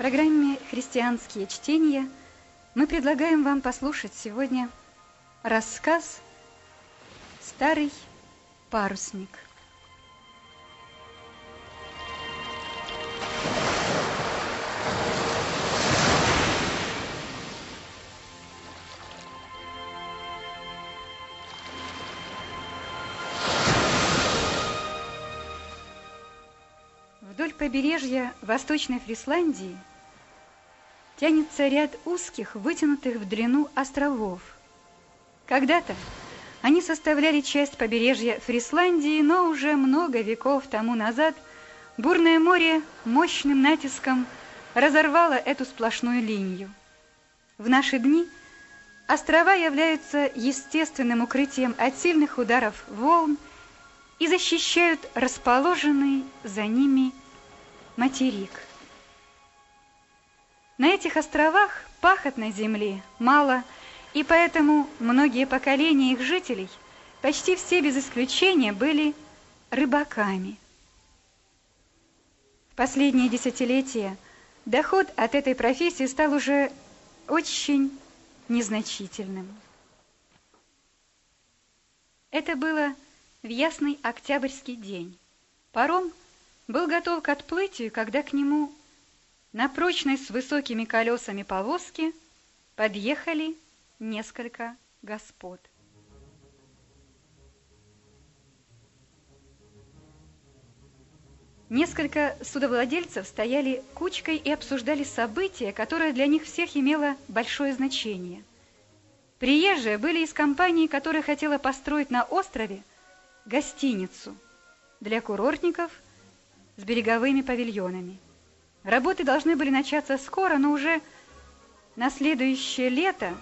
программе «Христианские чтения» мы предлагаем вам послушать сегодня рассказ «Старый парусник». Вдоль побережья Восточной Фрисландии тянется ряд узких, вытянутых в длину островов. Когда-то они составляли часть побережья Фрисландии, но уже много веков тому назад бурное море мощным натиском разорвало эту сплошную линию. В наши дни острова являются естественным укрытием от сильных ударов волн и защищают расположенный за ними материк. На этих островах пахотной земли мало, и поэтому многие поколения их жителей, почти все без исключения, были рыбаками. В последние десятилетия доход от этой профессии стал уже очень незначительным. Это было в ясный октябрьский день. Паром был готов к отплытию, когда к нему на прочной с высокими колесами повозки подъехали несколько господ. Несколько судовладельцев стояли кучкой и обсуждали событие, которое для них всех имело большое значение. Приезжие были из компании, которая хотела построить на острове гостиницу для курортников с береговыми павильонами. Работы должны были начаться скоро, но уже на следующее лето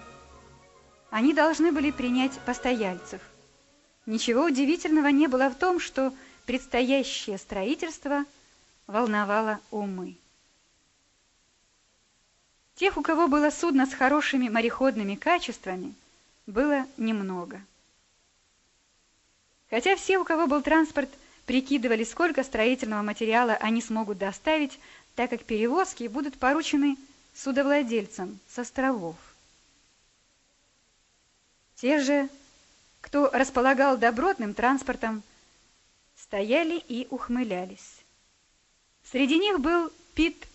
они должны были принять постояльцев. Ничего удивительного не было в том, что предстоящее строительство волновало умы. Тех, у кого было судно с хорошими мореходными качествами, было немного. Хотя все, у кого был транспорт, прикидывали, сколько строительного материала они смогут доставить, так как перевозки будут поручены судовладельцам с островов. Те же, кто располагал добротным транспортом, стояли и ухмылялись. Среди них был Пит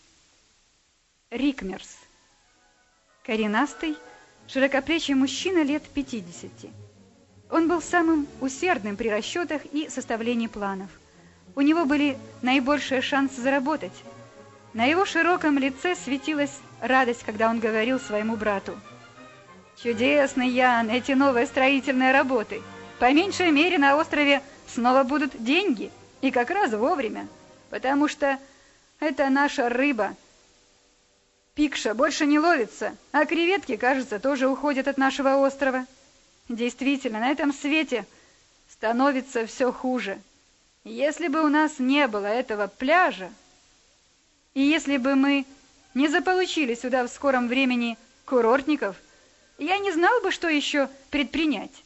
Рикмерс, коренастый, широкоплечий мужчина лет 50. Он был самым усердным при расчетах и составлении планов. У него были наибольшие шансы заработать – на его широком лице светилась радость, когда он говорил своему брату. «Чудесный, Ян, эти новые строительные работы. По меньшей мере на острове снова будут деньги, и как раз вовремя, потому что это наша рыба. Пикша больше не ловится, а креветки, кажется, тоже уходят от нашего острова. Действительно, на этом свете становится все хуже. Если бы у нас не было этого пляжа, и если бы мы не заполучили сюда в скором времени курортников, я не знал бы, что еще предпринять.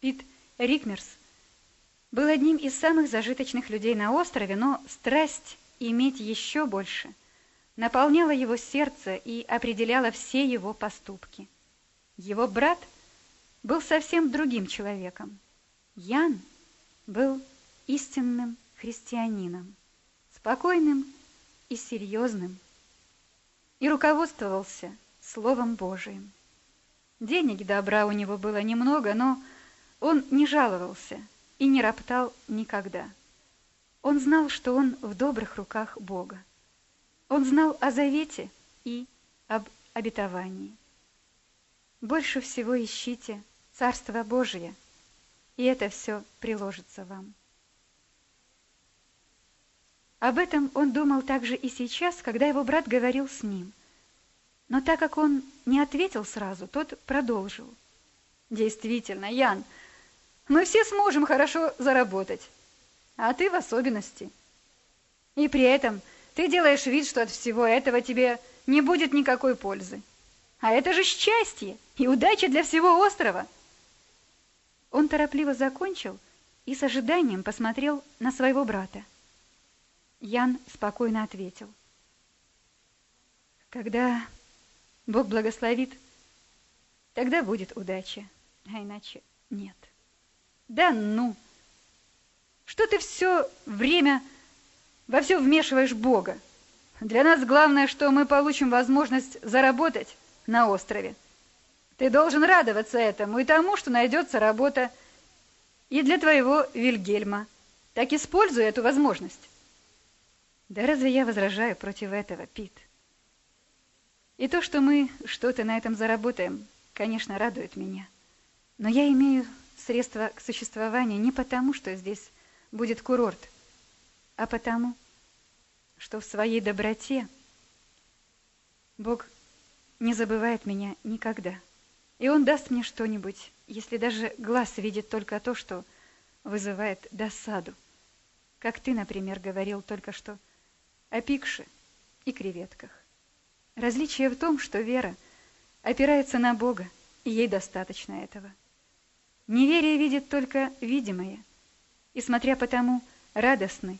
Пит Рикмерс был одним из самых зажиточных людей на острове, но страсть иметь еще больше наполняла его сердце и определяла все его поступки. Его брат был совсем другим человеком. Ян был истинным христианином, спокойным и серьезным, и руководствовался Словом Божиим. Денег добра у него было немного, но он не жаловался и не роптал никогда. Он знал, что он в добрых руках Бога. Он знал о завете и об обетовании. Больше всего ищите Царство Божие, и это все приложится вам. Об этом он думал также и сейчас, когда его брат говорил с ним. Но так как он не ответил сразу, тот продолжил. «Действительно, Ян, мы все сможем хорошо заработать, а ты в особенности. И при этом ты делаешь вид, что от всего этого тебе не будет никакой пользы. А это же счастье и удача для всего острова!» Он торопливо закончил и с ожиданием посмотрел на своего брата. Ян спокойно ответил. Когда Бог благословит, тогда будет удача, а иначе нет. Да ну! Что ты все время во все вмешиваешь Бога? Для нас главное, что мы получим возможность заработать на острове. Ты должен радоваться этому и тому, что найдется работа и для твоего Вильгельма. Так используй эту возможность. Да разве я возражаю против этого, Пит? И то, что мы что-то на этом заработаем, конечно, радует меня. Но я имею средства к существованию не потому, что здесь будет курорт, а потому, что в своей доброте Бог не забывает меня никогда. И Он даст мне что-нибудь, если даже глаз видит только то, что вызывает досаду. Как ты, например, говорил только что о пикше и креветках. Различие в том, что вера опирается на Бога, и ей достаточно этого. Неверие видит только видимое, и, смотря по тому, радостной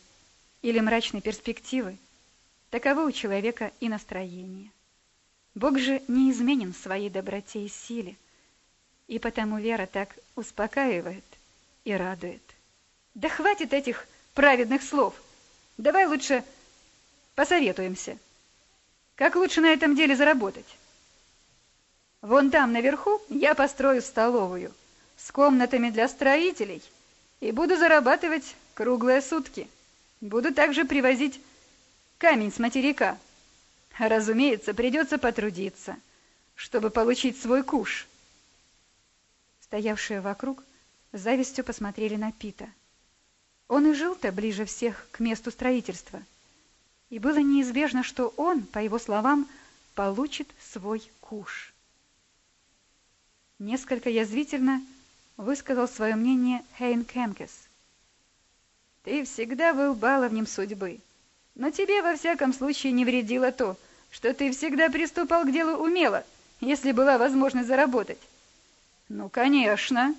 или мрачной перспективы, таково у человека и настроение. Бог же не изменен в своей доброте и силе, и потому вера так успокаивает и радует. Да хватит этих праведных слов. Давай лучше посоветуемся. Как лучше на этом деле заработать? Вон там наверху я построю столовую с комнатами для строителей и буду зарабатывать круглые сутки. Буду также привозить камень с материка. Разумеется, придется потрудиться, чтобы получить свой куш. Стоявшие вокруг завистью посмотрели на Пита. Он и жил-то ближе всех к месту строительства. И было неизбежно, что он, по его словам, получит свой куш. Несколько язвительно высказал свое мнение Хейн Кемкес. «Ты всегда был баловнем судьбы, но тебе во всяком случае не вредило то, что ты всегда приступал к делу умело, если была возможность заработать. Ну, конечно,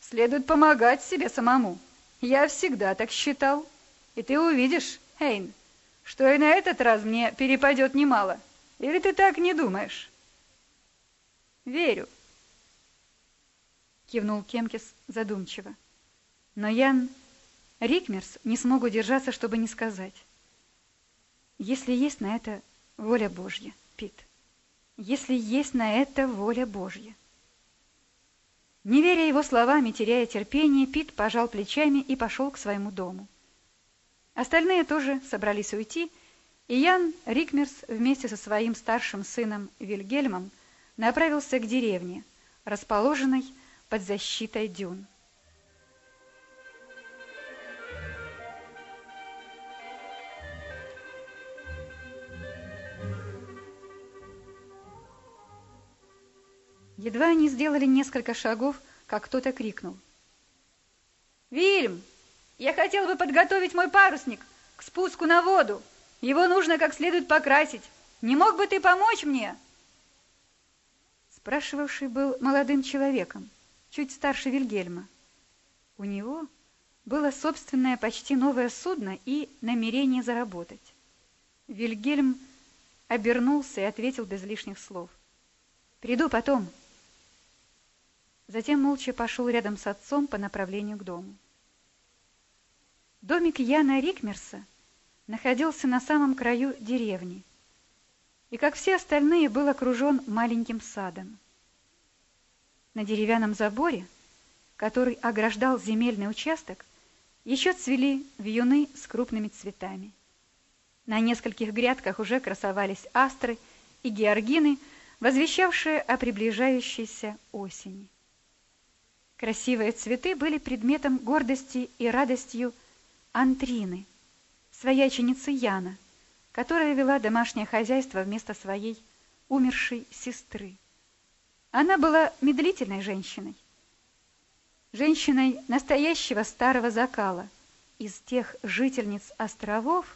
следует помогать себе самому». Я всегда так считал. И ты увидишь, Эйн, что и на этот раз мне перепадет немало. Или ты так не думаешь? Верю. Кивнул Кемкис задумчиво. Но Ян Рикмерс не смог удержаться, чтобы не сказать. Если есть на это воля Божья, Пит. Если есть на это воля Божья. Не веря его словам и теряя терпение, Пит пожал плечами и пошел к своему дому. Остальные тоже собрались уйти, и Ян Рикмерс вместе со своим старшим сыном Вильгельмом направился к деревне, расположенной под защитой дюн. Едва они сделали несколько шагов, как кто-то крикнул. «Вильм, я хотел бы подготовить мой парусник к спуску на воду. Его нужно как следует покрасить. Не мог бы ты помочь мне?» Спрашивавший был молодым человеком, чуть старше Вильгельма. У него было собственное почти новое судно и намерение заработать. Вильгельм обернулся и ответил без лишних слов. «Приду потом». Затем молча пошел рядом с отцом по направлению к дому. Домик Яна Рикмерса находился на самом краю деревни и, как все остальные, был окружен маленьким садом. На деревянном заборе, который ограждал земельный участок, еще цвели вьюны с крупными цветами. На нескольких грядках уже красовались астры и георгины, возвещавшие о приближающейся осени. Красивые цветы были предметом гордости и радостью Антрины, свояченицы Яна, которая вела домашнее хозяйство вместо своей умершей сестры. Она была медлительной женщиной, женщиной настоящего старого закала, из тех жительниц островов,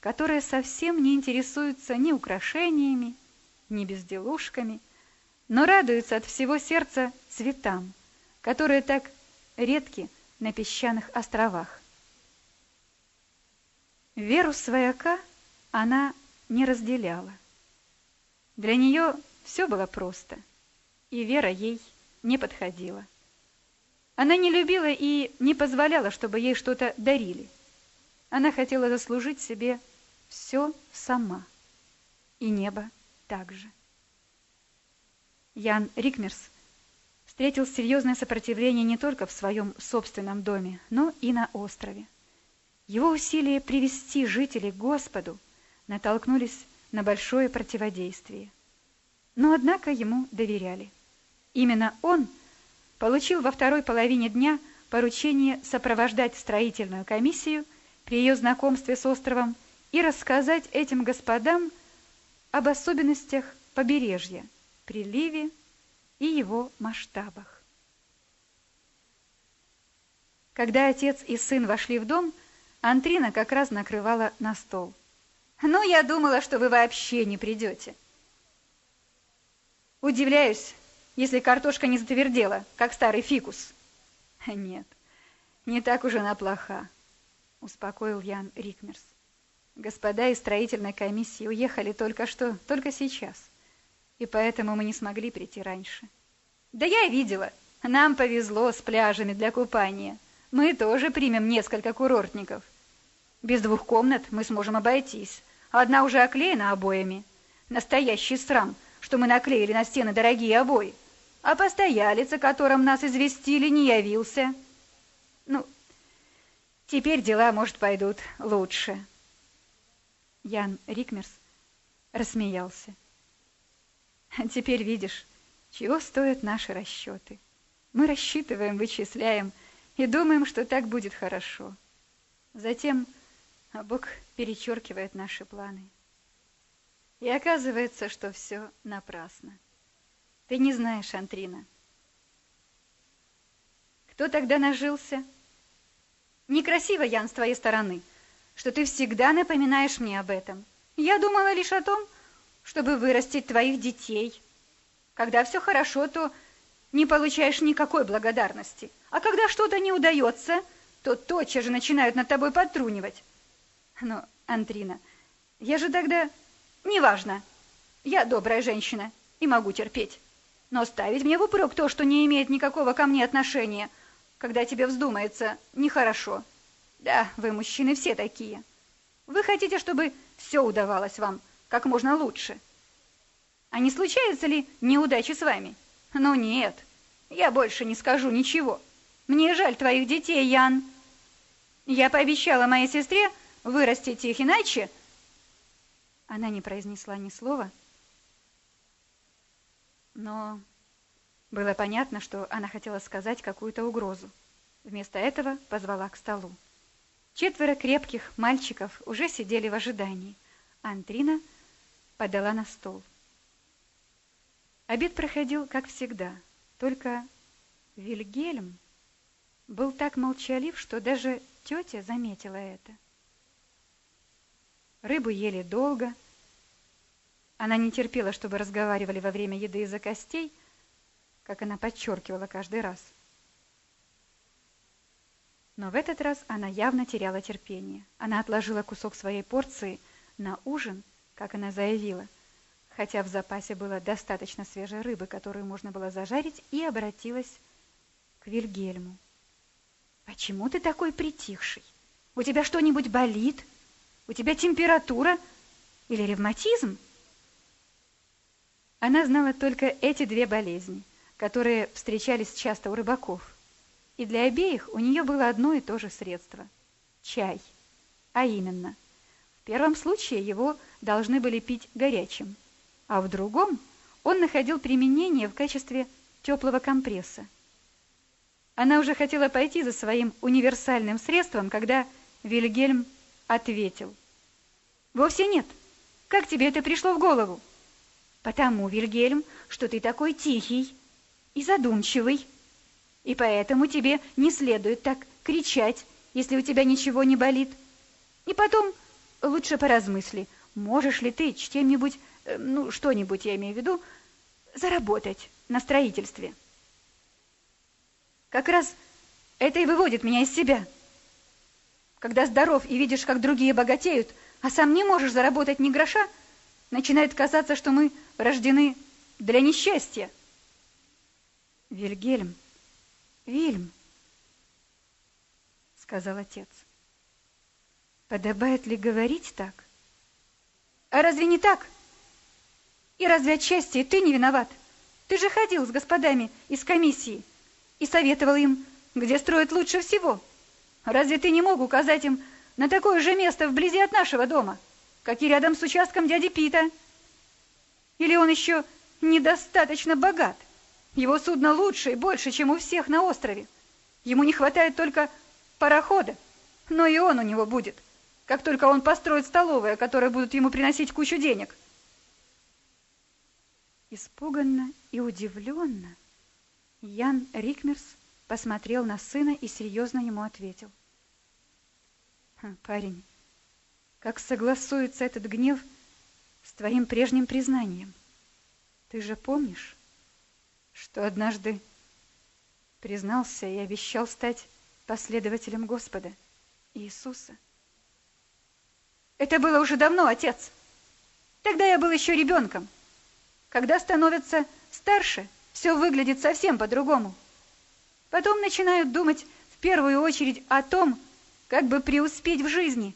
которые совсем не интересуются ни украшениями, ни безделушками, но радуются от всего сердца цветам – которые так редки на песчаных островах. Веру свояка она не разделяла. Для нее все было просто, и вера ей не подходила. Она не любила и не позволяла, чтобы ей что-то дарили. Она хотела заслужить себе все сама. И небо также. Ян Рикмерс встретил серьезное сопротивление не только в своем собственном доме, но и на острове. Его усилия привести жителей к Господу натолкнулись на большое противодействие. Но, однако, ему доверяли. Именно он получил во второй половине дня поручение сопровождать строительную комиссию при ее знакомстве с островом и рассказать этим господам об особенностях побережья, приливе и его масштабах. Когда отец и сын вошли в дом, Антрина как раз накрывала на стол. «Ну, я думала, что вы вообще не придете». «Удивляюсь, если картошка не затвердела, как старый фикус». «Нет, не так уж она плоха», — успокоил Ян Рикмерс. «Господа из строительной комиссии уехали только что, только сейчас, и поэтому мы не смогли прийти раньше». «Да я видела. Нам повезло с пляжами для купания. Мы тоже примем несколько курортников. Без двух комнат мы сможем обойтись. Одна уже оклеена обоями. Настоящий срам, что мы наклеили на стены дорогие обои. А постоялец, о котором нас известили, не явился. Ну, теперь дела, может, пойдут лучше. Ян Рикмерс рассмеялся. Теперь видишь, чего стоят наши расчеты. Мы рассчитываем, вычисляем и думаем, что так будет хорошо. Затем а Бог перечеркивает наши планы. И оказывается, что все напрасно. Ты не знаешь, Антрина. Кто тогда нажился? Некрасиво, Ян, с твоей стороны, что ты всегда напоминаешь мне об этом. Я думала лишь о том, чтобы вырастить твоих детей. Когда все хорошо, то не получаешь никакой благодарности. А когда что-то не удается, то тотчас же начинают над тобой подтрунивать. Но, Антрина, я же тогда... Неважно. Я добрая женщина и могу терпеть. Но ставить мне в упрек то, что не имеет никакого ко мне отношения, когда тебе вздумается, нехорошо. Да, вы, мужчины, все такие. Вы хотите, чтобы все удавалось вам как можно лучше. А не случается ли неудачи с вами? Ну нет, я больше не скажу ничего. Мне жаль твоих детей, Ян. Я пообещала моей сестре, Вырастите их иначе...» Она не произнесла ни слова, но было понятно, что она хотела сказать какую-то угрозу. Вместо этого позвала к столу. Четверо крепких мальчиков уже сидели в ожидании, Антрина подала на стол. Обед проходил, как всегда, только Вильгельм был так молчалив, что даже тетя заметила это. Рыбу ели долго. Она не терпела, чтобы разговаривали во время еды из-за костей, как она подчеркивала каждый раз. Но в этот раз она явно теряла терпение. Она отложила кусок своей порции на ужин, как она заявила, хотя в запасе было достаточно свежей рыбы, которую можно было зажарить, и обратилась к Вильгельму. «Почему ты такой притихший? У тебя что-нибудь болит?» У тебя температура или ревматизм? Она знала только эти две болезни, которые встречались часто у рыбаков. И для обеих у нее было одно и то же средство – чай. А именно, в первом случае его должны были пить горячим, а в другом он находил применение в качестве теплого компресса. Она уже хотела пойти за своим универсальным средством, когда Вильгельм ответил. «Вовсе нет. Как тебе это пришло в голову?» «Потому, Вильгельм, что ты такой тихий и задумчивый, и поэтому тебе не следует так кричать, если у тебя ничего не болит. И потом лучше поразмысли, можешь ли ты чем-нибудь, э, ну, что-нибудь, я имею в виду, заработать на строительстве». Как раз это и выводит меня из себя. Когда здоров и видишь, как другие богатеют, а сам не можешь заработать ни гроша, начинает казаться, что мы рождены для несчастья. Вильгельм, Вильм, сказал отец. Подобает ли говорить так? А разве не так? И разве отчасти ты не виноват? Ты же ходил с господами из комиссии и советовал им, где строить лучше всего. Разве ты не мог указать им на такое же место вблизи от нашего дома, как и рядом с участком дяди Пита? Или он еще недостаточно богат? Его судно лучше и больше, чем у всех на острове. Ему не хватает только парохода, но и он у него будет, как только он построит столовые, которые будут ему приносить кучу денег. Испуганно и удивленно Ян Рикмерс посмотрел на сына и серьезно ему ответил. «Парень, как согласуется этот гнев с твоим прежним признанием? Ты же помнишь, что однажды признался и обещал стать последователем Господа Иисуса?» «Это было уже давно, отец. Тогда я был еще ребенком. Когда становятся старше, все выглядит совсем по-другому». Потом начинают думать в первую очередь о том, как бы преуспеть в жизни.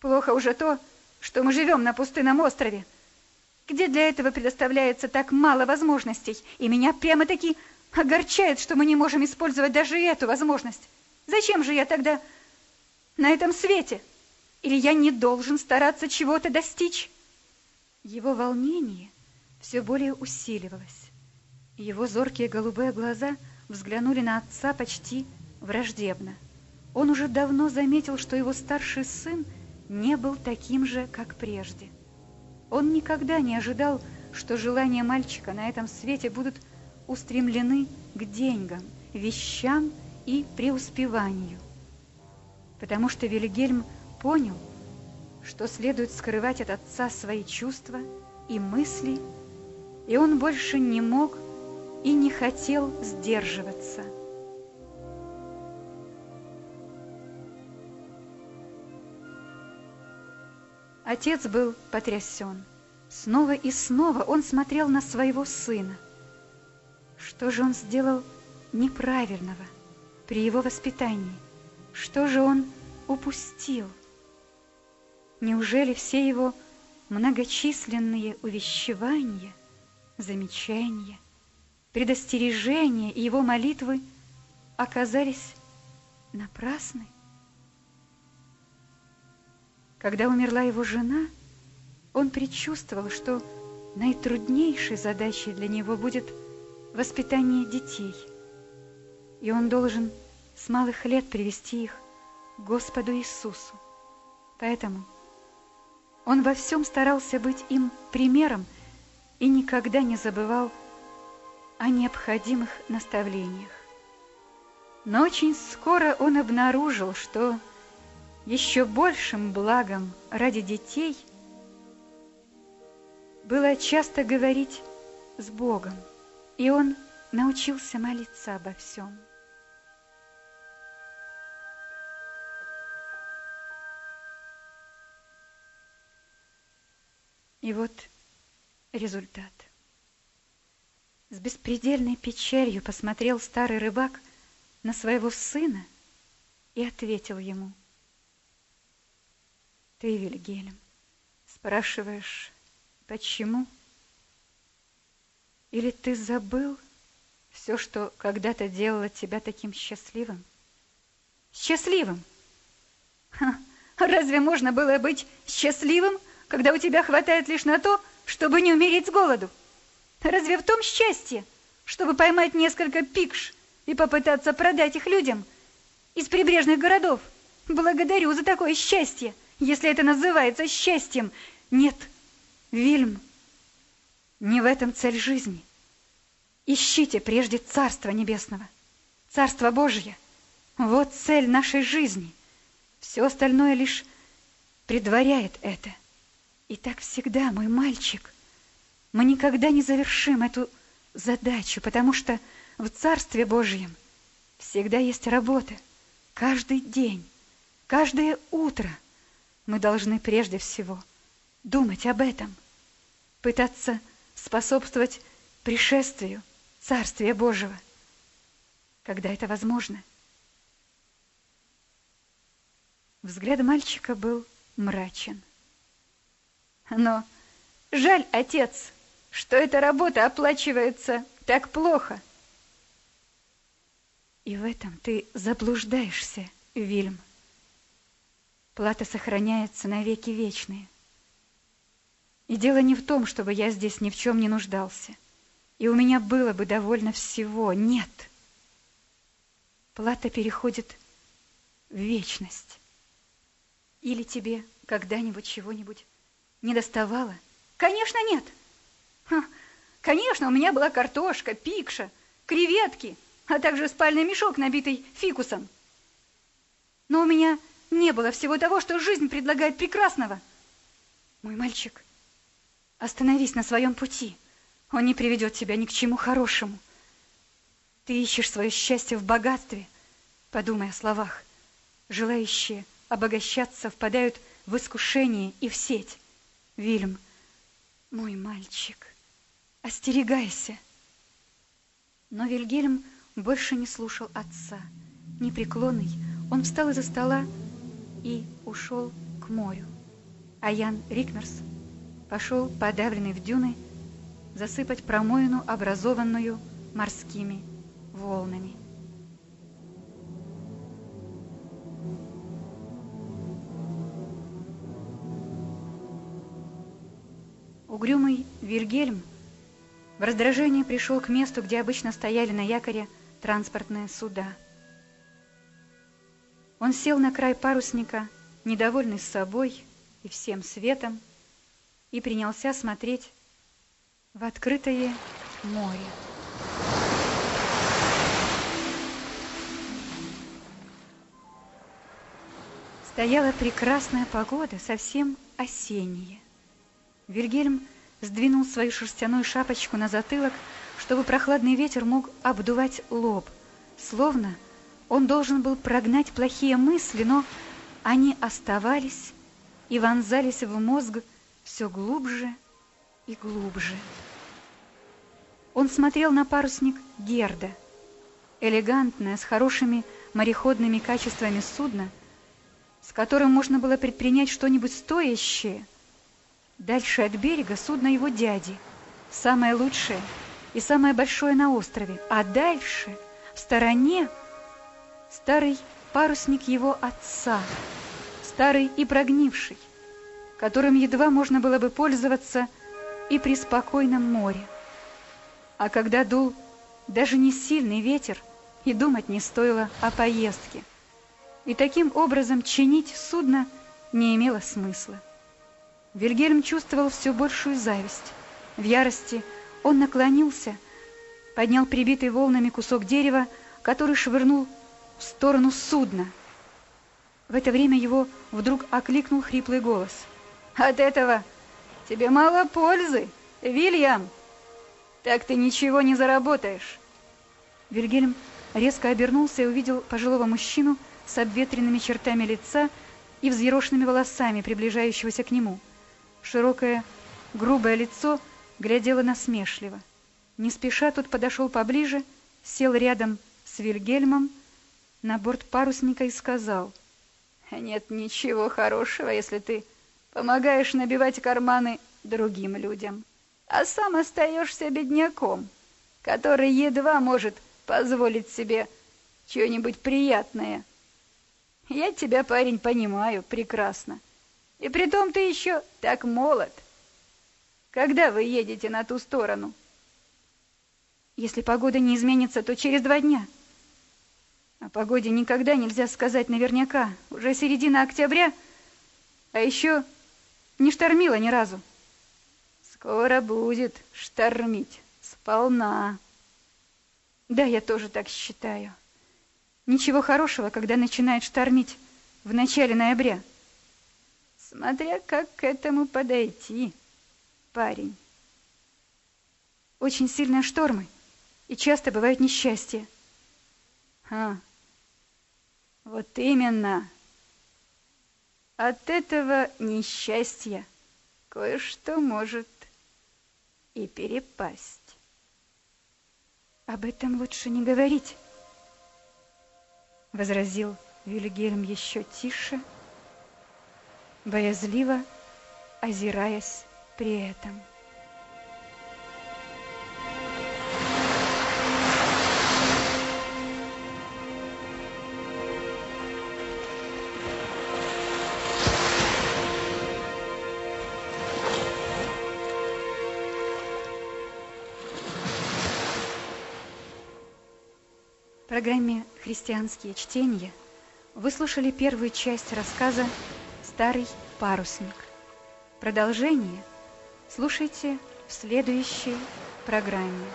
Плохо уже то, что мы живем на пустынном острове, где для этого предоставляется так мало возможностей, и меня прямо-таки огорчает, что мы не можем использовать даже эту возможность. Зачем же я тогда на этом свете? Или я не должен стараться чего-то достичь? Его волнение все более усиливалось. Его зоркие голубые глаза – взглянули на отца почти враждебно. Он уже давно заметил, что его старший сын не был таким же, как прежде. Он никогда не ожидал, что желания мальчика на этом свете будут устремлены к деньгам, вещам и преуспеванию. Потому что Вильгельм понял, что следует скрывать от отца свои чувства и мысли, и он больше не мог и не хотел сдерживаться. Отец был потрясен. Снова и снова он смотрел на своего сына. Что же он сделал неправильного при его воспитании? Что же он упустил? Неужели все его многочисленные увещевания, замечания, предостережения и его молитвы оказались напрасны. Когда умерла его жена, он предчувствовал, что наитруднейшей задачей для него будет воспитание детей, и он должен с малых лет привести их к Господу Иисусу. Поэтому он во всем старался быть им примером и никогда не забывал о необходимых наставлениях. Но очень скоро он обнаружил, что еще большим благом ради детей было часто говорить с Богом, и он научился молиться обо всем. И вот результат. С беспредельной печалью посмотрел старый рыбак на своего сына и ответил ему. Ты, Вильгельм, спрашиваешь, почему? Или ты забыл все, что когда-то делало тебя таким счастливым? Счастливым? Ха, разве можно было быть счастливым, когда у тебя хватает лишь на то, чтобы не умереть с голоду? Разве в том счастье, чтобы поймать несколько пикш и попытаться продать их людям из прибрежных городов? Благодарю за такое счастье, если это называется счастьем. Нет, Вильм, не в этом цель жизни. Ищите прежде Царство Небесного, Царство Божье. Вот цель нашей жизни. Все остальное лишь предваряет это. И так всегда, мой мальчик. Мы никогда не завершим эту задачу, потому что в Царстве Божьем всегда есть работа. Каждый день, каждое утро мы должны прежде всего думать об этом. пытаться способствовать пришествию Царствия Божьего, когда это возможно. Взгляд мальчика был мрачен. Но жаль, отец, что эта работа оплачивается так плохо. И в этом ты заблуждаешься, Вильм. Плата сохраняется на веки вечные. И дело не в том, чтобы я здесь ни в чем не нуждался. И у меня было бы довольно всего. Нет. Плата переходит в вечность. Или тебе когда-нибудь чего-нибудь не доставало? Конечно, нет. Ха, конечно, у меня была картошка, пикша, креветки, а также спальный мешок, набитый фикусом. Но у меня не было всего того, что жизнь предлагает прекрасного. Мой мальчик, остановись на своем пути. Он не приведет тебя ни к чему хорошему. Ты ищешь свое счастье в богатстве. Подумай о словах. Желающие обогащаться впадают в искушение и в сеть. Вильм, мой мальчик, остерегайся. Но Вильгельм больше не слушал отца. Непреклонный, он встал из-за стола и ушел к морю. А Ян Рикмерс пошел, подавленный в дюны, засыпать промоину, образованную морскими волнами. Угрюмый Вильгельм в раздражении пришел к месту, где обычно стояли на якоре транспортные суда. Он сел на край парусника, недовольный собой и всем светом, и принялся смотреть в открытое море. Стояла прекрасная погода, совсем осенняя. Вильгельм сдвинул свою шерстяную шапочку на затылок, чтобы прохладный ветер мог обдувать лоб, словно он должен был прогнать плохие мысли, но они оставались и вонзались в мозг все глубже и глубже. Он смотрел на парусник Герда, элегантное, с хорошими мореходными качествами судно, с которым можно было предпринять что-нибудь стоящее – Дальше от берега судно его дяди, самое лучшее и самое большое на острове. А дальше, в стороне, старый парусник его отца, старый и прогнивший, которым едва можно было бы пользоваться и при спокойном море. А когда дул даже не сильный ветер, и думать не стоило о поездке. И таким образом чинить судно не имело смысла. Вильгельм чувствовал все большую зависть. В ярости он наклонился, поднял прибитый волнами кусок дерева, который швырнул в сторону судна. В это время его вдруг окликнул хриплый голос. «От этого тебе мало пользы, Вильям! Так ты ничего не заработаешь!» Вильгельм резко обернулся и увидел пожилого мужчину с обветренными чертами лица и взъерошенными волосами, приближающегося к нему. Широкое, грубое лицо глядело насмешливо. Не спеша тут подошел поближе, сел рядом с Вильгельмом на борт парусника и сказал, «Нет ничего хорошего, если ты помогаешь набивать карманы другим людям, а сам остаешься бедняком, который едва может позволить себе что-нибудь приятное. Я тебя, парень, понимаю прекрасно. И притом ты еще так молод. Когда вы едете на ту сторону? Если погода не изменится, то через два дня. О погоде никогда нельзя сказать наверняка. Уже середина октября, а еще не штормило ни разу. Скоро будет штормить сполна. Да, я тоже так считаю. Ничего хорошего, когда начинает штормить в начале ноября. Смотря как к этому подойти, парень. Очень сильные штормы, и часто бывают несчастья. А, вот именно. От этого несчастья кое-что может и перепасть. Об этом лучше не говорить, возразил Вильгельм еще тише, боязливо озираясь при этом. В программе «Христианские чтения» вы слушали первую часть рассказа «Старый парусник». Продолжение слушайте в следующей программе.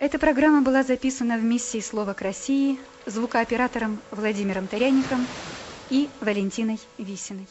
Эта программа была записана в миссии «Слово к России» звукооператором Владимиром Таряником и Валентиной Висиной.